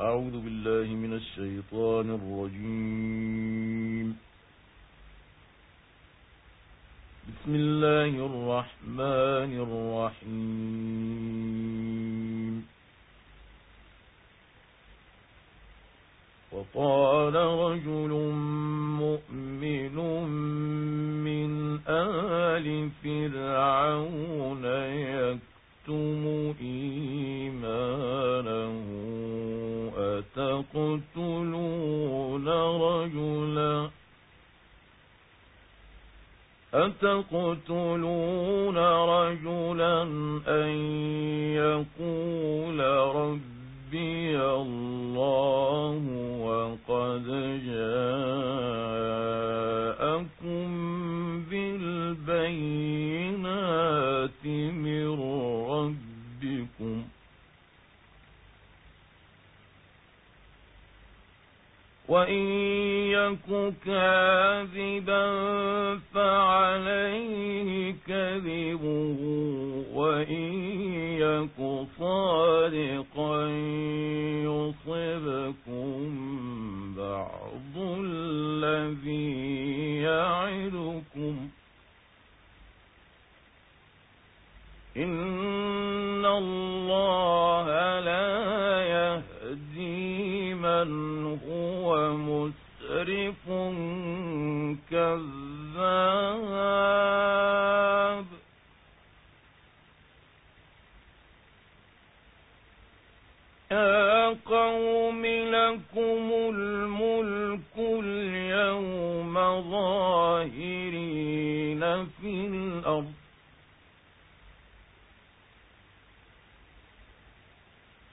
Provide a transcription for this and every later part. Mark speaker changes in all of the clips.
Speaker 1: أعوذ بالله من الشيطان الرجيم. بسم الله الرحمن الرحيم. وقال رجل مؤمن من آل فرعون يكتم إيمانه. أتقتلون رجلا؟ أتقتلون رجلا أن وإن يك كاذبا فعليه كذبه وإن يك صادقا يصبكم بعض الذي يعدكم إن الله لا يهدي من هو مسرف كذاب. يا قوم لكم الملك اليوم ظاهرين في الأرض.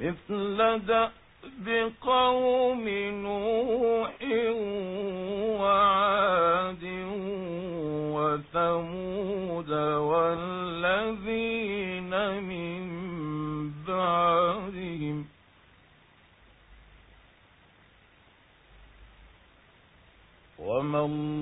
Speaker 1: مثل دأب قوم نوح وعاد وثمود والذين من بعدهم وما الله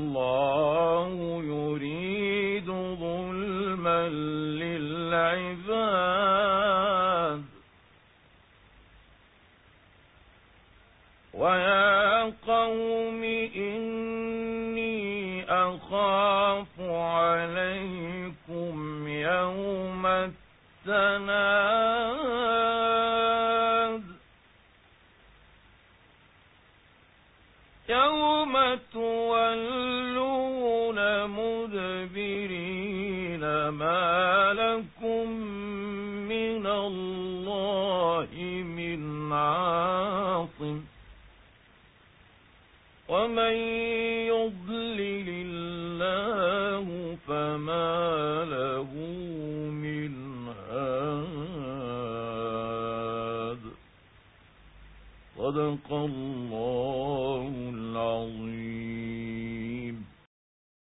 Speaker 1: ويا قوم إني أخاف عليكم يوم التناد يوم تولون مدبرين ما لكم فما له من هاد. صدق الله العظيم.